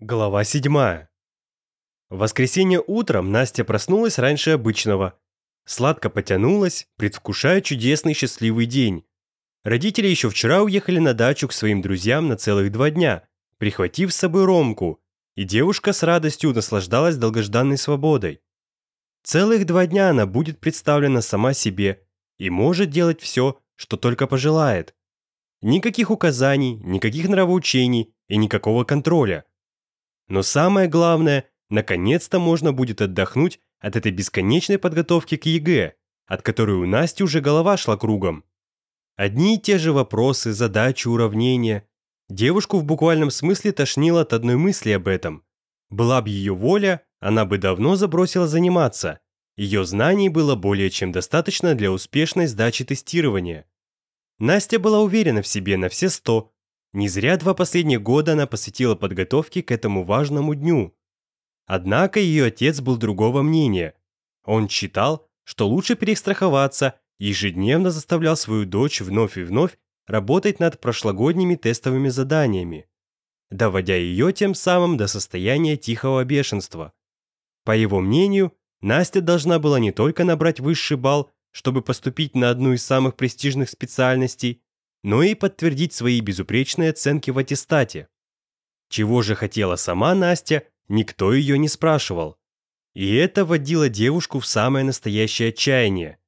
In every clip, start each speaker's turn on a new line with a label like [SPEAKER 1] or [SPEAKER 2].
[SPEAKER 1] Глава 7. В воскресенье утром Настя проснулась раньше обычного. Сладко потянулась, предвкушая чудесный счастливый день. Родители еще вчера уехали на дачу к своим друзьям на целых два дня, прихватив с собой Ромку, и девушка с радостью наслаждалась долгожданной свободой. Целых два дня она будет представлена сама себе и может делать все, что только пожелает. Никаких указаний, никаких нравоучений и никакого контроля. Но самое главное, наконец-то можно будет отдохнуть от этой бесконечной подготовки к ЕГЭ, от которой у Насти уже голова шла кругом. Одни и те же вопросы, задачи, уравнения. Девушку в буквальном смысле тошнило от одной мысли об этом. Была бы ее воля, она бы давно забросила заниматься. Ее знаний было более чем достаточно для успешной сдачи тестирования. Настя была уверена в себе на все сто, не зря два последних года она посвятила подготовке к этому важному дню. Однако ее отец был другого мнения. Он считал, что лучше перестраховаться и ежедневно заставлял свою дочь вновь и вновь работать над прошлогодними тестовыми заданиями, доводя ее тем самым до состояния тихого бешенства. По его мнению, Настя должна была не только набрать высший балл, чтобы поступить на одну из самых престижных специальностей, но и подтвердить свои безупречные оценки в аттестате. Чего же хотела сама Настя, никто ее не спрашивал. И это вводило девушку в самое настоящее отчаяние.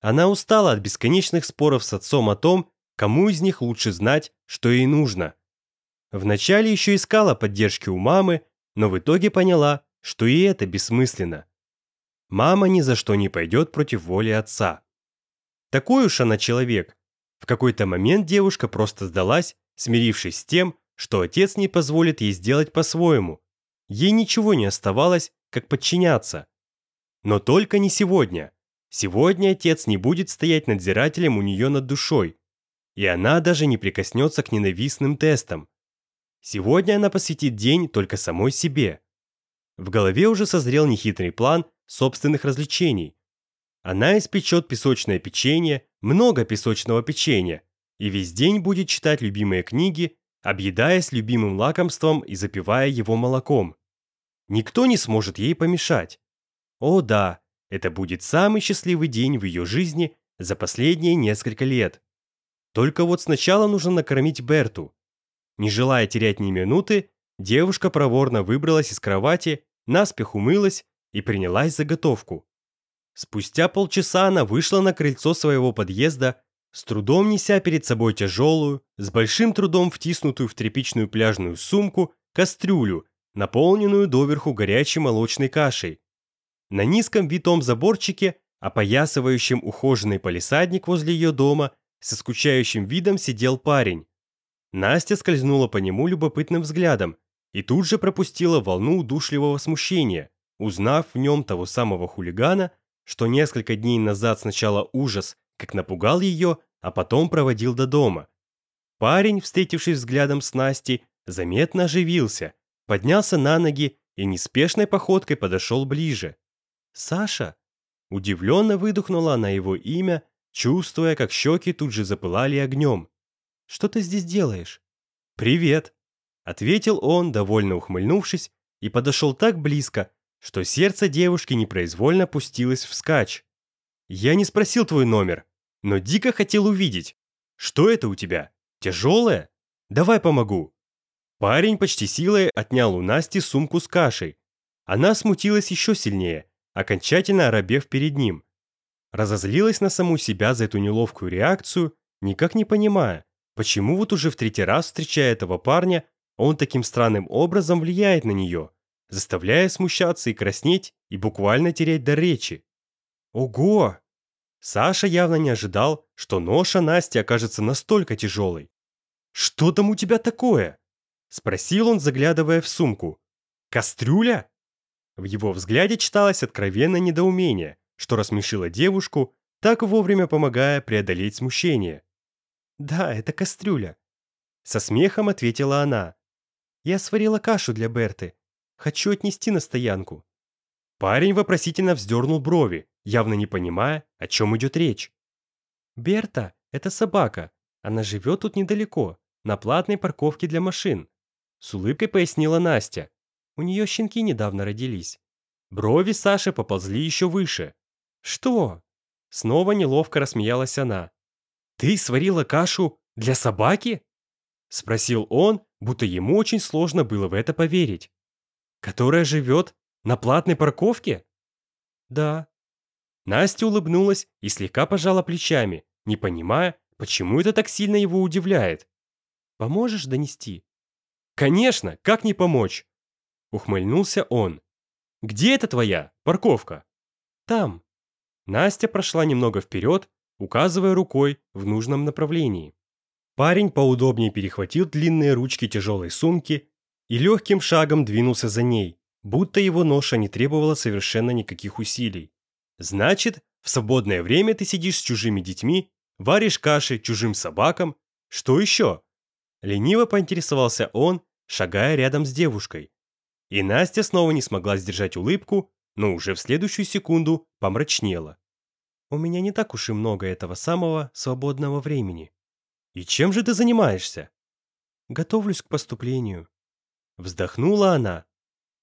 [SPEAKER 1] Она устала от бесконечных споров с отцом о том, кому из них лучше знать, что ей нужно. Вначале еще искала поддержки у мамы, но в итоге поняла, что и это бессмысленно. Мама ни за что не пойдет против воли отца. Такой уж она человек, в какой-то момент девушка просто сдалась, смирившись с тем, что отец не позволит ей сделать по-своему. Ей ничего не оставалось, как подчиняться. Но только не сегодня. Сегодня отец не будет стоять надзирателем у нее над душой, и она даже не прикоснется к ненавистным тестам. Сегодня она посвятит день только самой себе. В голове уже созрел нехитрый план собственных развлечений. Она испечет песочное печенье, много песочного печенья и весь день будет читать любимые книги, объедаясь любимым лакомством и запивая его молоком. Никто не сможет ей помешать. О да, это будет самый счастливый день в ее жизни за последние несколько лет. Только вот сначала нужно накормить Берту. Не желая терять ни минуты, девушка проворно выбралась из кровати, наспех умылась и принялась за готовку. Спустя полчаса она вышла на крыльцо своего подъезда, с трудом неся перед собой тяжелую, с большим трудом втиснутую в тряпичную пляжную сумку, кастрюлю, наполненную доверху горячей молочной кашей. На низком витом заборчике, опоясывающем ухоженный палисадник возле ее дома, со скучающим видом сидел парень. Настя скользнула по нему любопытным взглядом и тут же пропустила волну удушливого смущения, узнав в нем того самого хулигана, что несколько дней назад сначала ужас, как напугал ее, а потом проводил до дома. Парень, встретившись взглядом с Настей, заметно оживился, поднялся на ноги и неспешной походкой подошел ближе. «Саша!» Удивленно выдохнула она его имя, чувствуя, как щеки тут же запылали огнем. «Что ты здесь делаешь?» «Привет!» Ответил он, довольно ухмыльнувшись, и подошел так близко, что сердце девушки непроизвольно пустилось в скач. «Я не спросил твой номер, но дико хотел увидеть. Что это у тебя? Тяжелое? Давай помогу». Парень почти силой отнял у Насти сумку с кашей. Она смутилась еще сильнее, окончательно оробев перед ним. Разозлилась на саму себя за эту неловкую реакцию, никак не понимая, почему вот уже в третий раз, встречая этого парня, он таким странным образом влияет на нее – заставляя смущаться и краснеть и буквально терять до речи. Ого! Саша явно не ожидал, что ноша Насти окажется настолько тяжелой. «Что там у тебя такое?» – спросил он, заглядывая в сумку. «Кастрюля?» В его взгляде читалось откровенное недоумение, что рассмешило девушку, так вовремя помогая преодолеть смущение. «Да, это кастрюля», – со смехом ответила она. «Я сварила кашу для Берты, Хочу отнести на стоянку». Парень вопросительно вздернул брови, явно не понимая, о чем идет речь. «Берта — это собака. Она живет тут недалеко, на платной парковке для машин», — с улыбкой пояснила Настя. «У нее щенки недавно родились». Брови Саши поползли еще выше. «Что?» Снова неловко рассмеялась она. «Ты сварила кашу для собаки?» Спросил он, будто ему очень сложно было в это поверить которая живет на платной парковке?» «Да». Настя улыбнулась и слегка пожала плечами, не понимая, почему это так сильно его удивляет. «Поможешь донести?» «Конечно, как не помочь?» Ухмыльнулся он. «Где это твоя парковка?» «Там». Настя прошла немного вперед, указывая рукой в нужном направлении. Парень поудобнее перехватил длинные ручки тяжелой сумки и легким шагом двинулся за ней, будто его ноша не требовала совершенно никаких усилий. Значит, в свободное время ты сидишь с чужими детьми, варишь каши чужим собакам. Что еще? Лениво поинтересовался он, шагая рядом с девушкой. И Настя снова не смогла сдержать улыбку, но уже в следующую секунду помрачнела. «У меня не так уж и много этого самого свободного времени». «И чем же ты занимаешься?» «Готовлюсь к поступлению», Вздохнула она.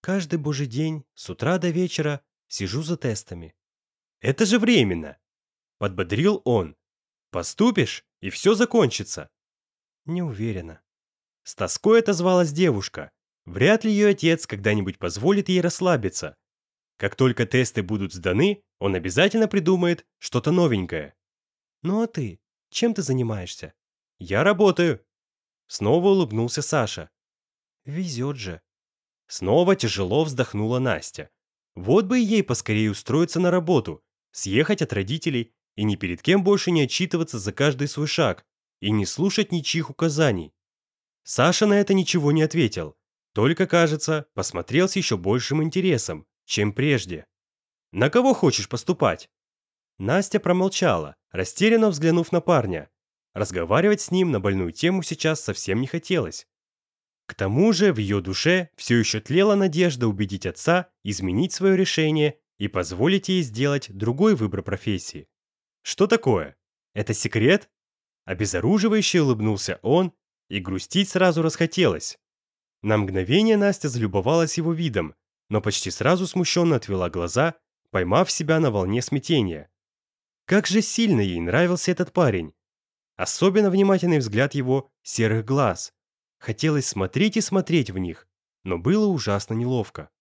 [SPEAKER 1] Каждый божий день, с утра до вечера, сижу за тестами. Это же временно. Подбодрил он. Поступишь, и все закончится. Не уверена. С тоской отозвалась девушка. Вряд ли ее отец когда-нибудь позволит ей расслабиться. Как только тесты будут сданы, он обязательно придумает что-то новенькое. Ну а ты? Чем ты занимаешься? Я работаю. Снова улыбнулся Саша. Везет же. Снова тяжело вздохнула Настя. Вот бы ей поскорее устроиться на работу, съехать от родителей и ни перед кем больше не отчитываться за каждый свой шаг и не слушать ничьих указаний. Саша на это ничего не ответил, только, кажется, посмотрел с еще большим интересом, чем прежде. «На кого хочешь поступать?» Настя промолчала, растерянно взглянув на парня. Разговаривать с ним на больную тему сейчас совсем не хотелось. К тому же в ее душе все еще тлела надежда убедить отца изменить свое решение и позволить ей сделать другой выбор профессии. Что такое? Это секрет? Обезоруживающе улыбнулся он, и грустить сразу расхотелось. На мгновение Настя залюбовалась его видом, но почти сразу смущенно отвела глаза, поймав себя на волне смятения. Как же сильно ей нравился этот парень! Особенно внимательный взгляд его серых глаз, Хотелось смотреть и смотреть в них, но было ужасно неловко.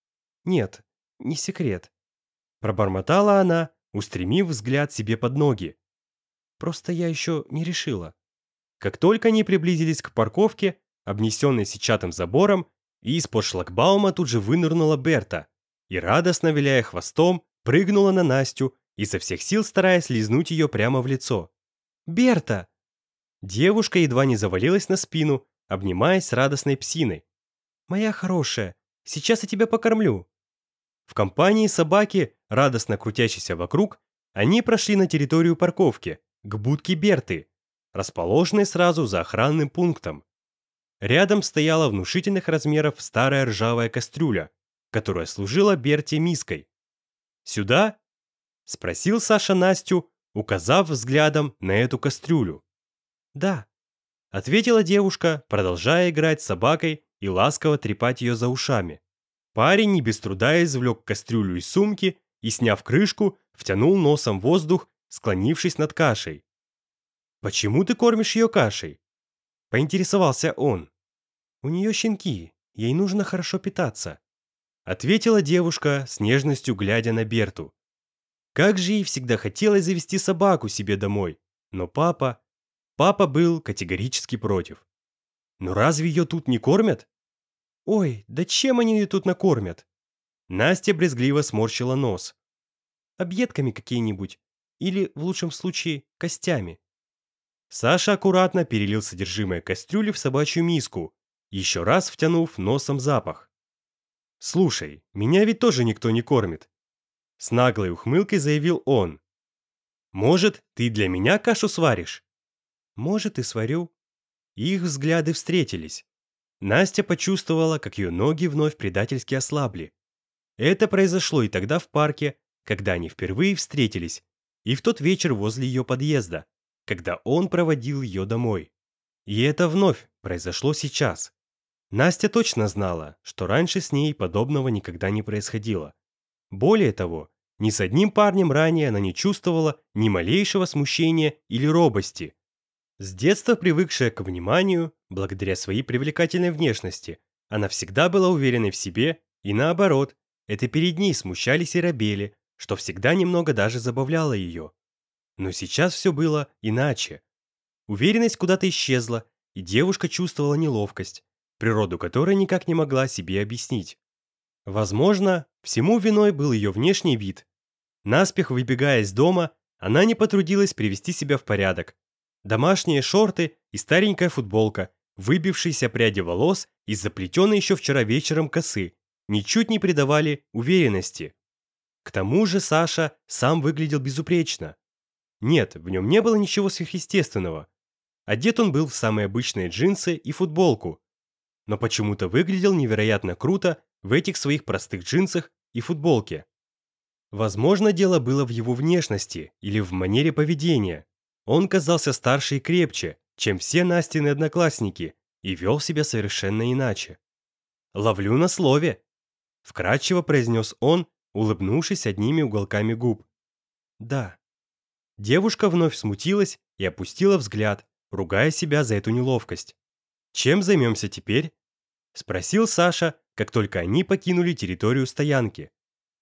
[SPEAKER 1] «Нет, не секрет», — пробормотала она, устремив взгляд себе под ноги. «Просто я еще не решила». Как только они приблизились к парковке, обнесенной сетчатым забором, из-под шлагбаума тут же вынырнула Берта и, радостно виляя хвостом, прыгнула на Настю и со всех сил стараясь лизнуть ее прямо в лицо. «Берта!» Девушка едва не завалилась на спину обнимаясь с радостной псиной. «Моя хорошая, сейчас я тебя покормлю». В компании собаки, радостно крутящейся вокруг, они прошли на территорию парковки, к будке Берты, расположенной сразу за охранным пунктом. Рядом стояла внушительных размеров старая ржавая кастрюля, которая служила Берте миской. «Сюда?» — спросил Саша Настю, указав взглядом на эту кастрюлю. «Да», Ответила девушка, продолжая играть с собакой и ласково трепать ее за ушами. Парень не без труда извлек кастрюлю из сумки и, сняв крышку, втянул носом воздух, склонившись над кашей. «Почему ты кормишь ее кашей?» – поинтересовался он. «У нее щенки, ей нужно хорошо питаться», – ответила девушка, с нежностью глядя на Берту. Как же ей всегда хотелось завести собаку себе домой, но папа Папа был категорически против. «Но разве ее тут не кормят?» «Ой, да чем они ее тут накормят?» Настя брезгливо сморщила нос. «Объедками какие-нибудь. Или, в лучшем случае, костями». Саша аккуратно перелил содержимое кастрюли в собачью миску, еще раз втянув носом запах. «Слушай, меня ведь тоже никто не кормит», — с наглой ухмылкой заявил он. «Может, ты для меня кашу сваришь?» Может, и сварю. Их взгляды встретились. Настя почувствовала, как ее ноги вновь предательски ослабли. Это произошло и тогда в парке, когда они впервые встретились, и в тот вечер возле ее подъезда, когда он проводил ее домой. И это вновь произошло сейчас. Настя точно знала, что раньше с ней подобного никогда не происходило. Более того, ни с одним парнем ранее она не чувствовала ни малейшего смущения или робости – с детства привыкшая к вниманию, благодаря своей привлекательной внешности, она всегда была уверенной в себе, и наоборот, это перед ней смущались и робели, что всегда немного даже забавляло ее. Но сейчас все было иначе. Уверенность куда-то исчезла, и девушка чувствовала неловкость, природу которой никак не могла себе объяснить. Возможно, всему виной был ее внешний вид. Наспех выбегая из дома, она не потрудилась привести себя в порядок, Домашние шорты и старенькая футболка, выбившиеся пряди волос и заплетенные еще вчера вечером косы, ничуть не придавали уверенности. К тому же Саша сам выглядел безупречно. Нет, в нем не было ничего сверхъестественного. Одет он был в самые обычные джинсы и футболку, но почему-то выглядел невероятно круто в этих своих простых джинсах и футболке. Возможно, дело было в его внешности или в манере поведения, он казался старше и крепче, чем все Настины одноклассники, и вел себя совершенно иначе. «Ловлю на слове!» — вкратчиво произнес он, улыбнувшись одними уголками губ. «Да». Девушка вновь смутилась и опустила взгляд, ругая себя за эту неловкость. «Чем займемся теперь?» — спросил Саша, как только они покинули территорию стоянки.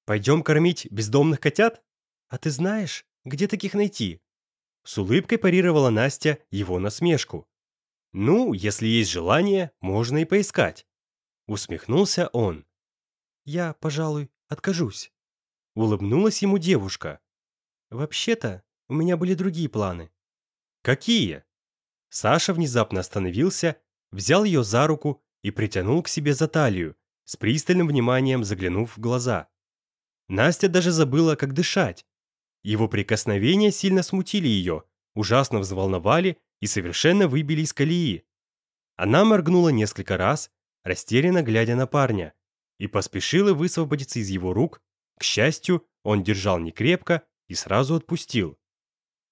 [SPEAKER 1] «Пойдем кормить бездомных котят? А ты знаешь, где таких найти?» С улыбкой парировала Настя его насмешку. «Ну, если есть желание, можно и поискать». Усмехнулся он. «Я, пожалуй, откажусь». Улыбнулась ему девушка. «Вообще-то, у меня были другие планы». «Какие?» Саша внезапно остановился, взял ее за руку и притянул к себе за талию, с пристальным вниманием заглянув в глаза. Настя даже забыла, как дышать, его прикосновения сильно смутили ее, ужасно взволновали и совершенно выбили из колеи. Она моргнула несколько раз, растерянно глядя на парня, и поспешила высвободиться из его рук. К счастью, он держал не крепко и сразу отпустил.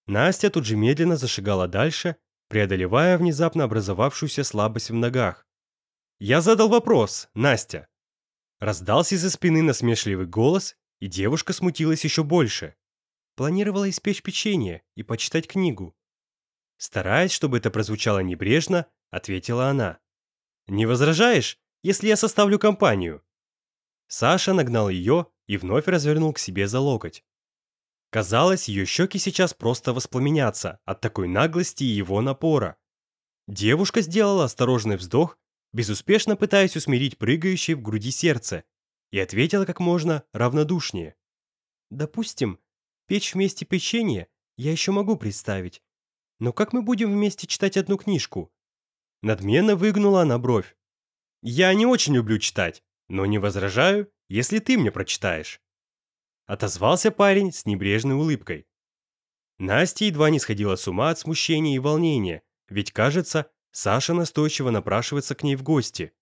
[SPEAKER 1] Настя тут же медленно зашагала дальше, преодолевая внезапно образовавшуюся слабость в ногах. «Я задал вопрос, Настя!» Раздался из-за спины насмешливый голос, и девушка смутилась еще больше планировала испечь печенье и почитать книгу. Стараясь, чтобы это прозвучало небрежно, ответила она. «Не возражаешь, если я составлю компанию?» Саша нагнал ее и вновь развернул к себе за локоть. Казалось, ее щеки сейчас просто воспламенятся от такой наглости и его напора. Девушка сделала осторожный вздох, безуспешно пытаясь усмирить прыгающее в груди сердце, и ответила как можно равнодушнее. «Допустим, печь вместе печенье я еще могу представить. Но как мы будем вместе читать одну книжку?» Надменно выгнула она бровь. «Я не очень люблю читать, но не возражаю, если ты мне прочитаешь». Отозвался парень с небрежной улыбкой. Настя едва не сходила с ума от смущения и волнения, ведь, кажется, Саша настойчиво напрашивается к ней в гости.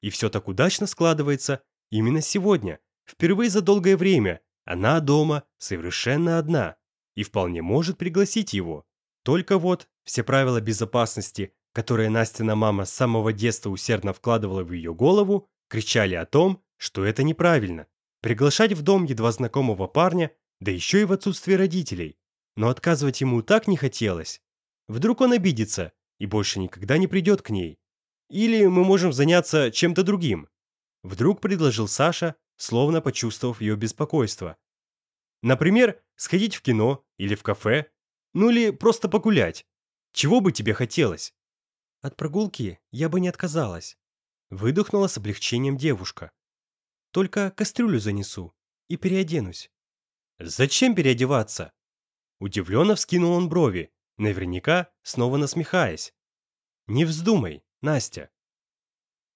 [SPEAKER 1] И все так удачно складывается именно сегодня, впервые за долгое время, она дома совершенно одна, и вполне может пригласить его. Только вот все правила безопасности, которые Настина мама с самого детства усердно вкладывала в ее голову, кричали о том, что это неправильно. Приглашать в дом едва знакомого парня, да еще и в отсутствие родителей. Но отказывать ему так не хотелось. Вдруг он обидится и больше никогда не придет к ней. Или мы можем заняться чем-то другим. Вдруг предложил Саша, словно почувствовав ее беспокойство. Например, сходить в кино или в кафе, ну или просто погулять. Чего бы тебе хотелось? От прогулки я бы не отказалась. Выдохнула с облегчением девушка. Только кастрюлю занесу и переоденусь. Зачем переодеваться? Удивленно вскинул он брови, наверняка снова насмехаясь. Не вздумай, Настя.